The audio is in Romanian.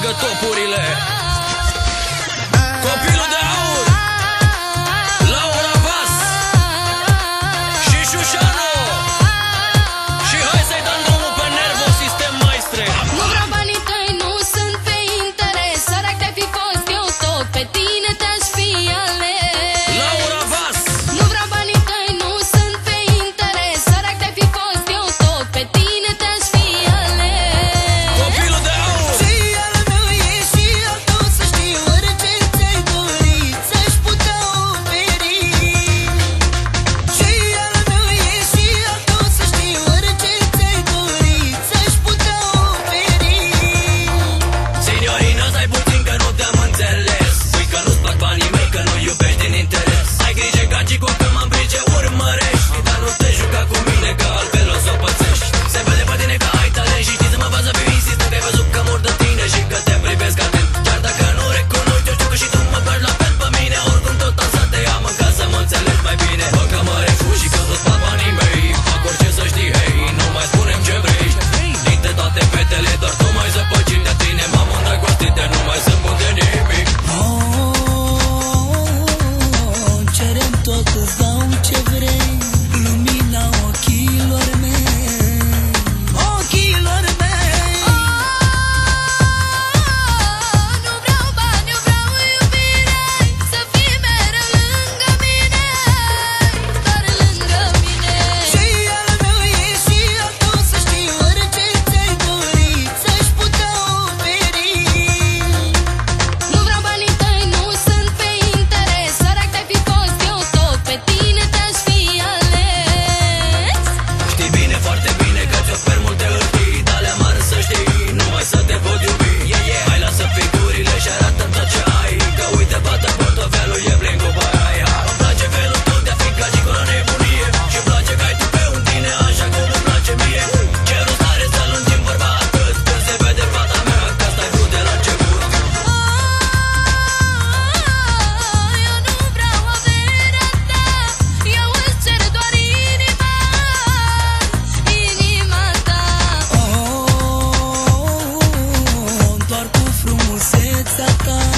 meargă topurile. Copilul it's up gone.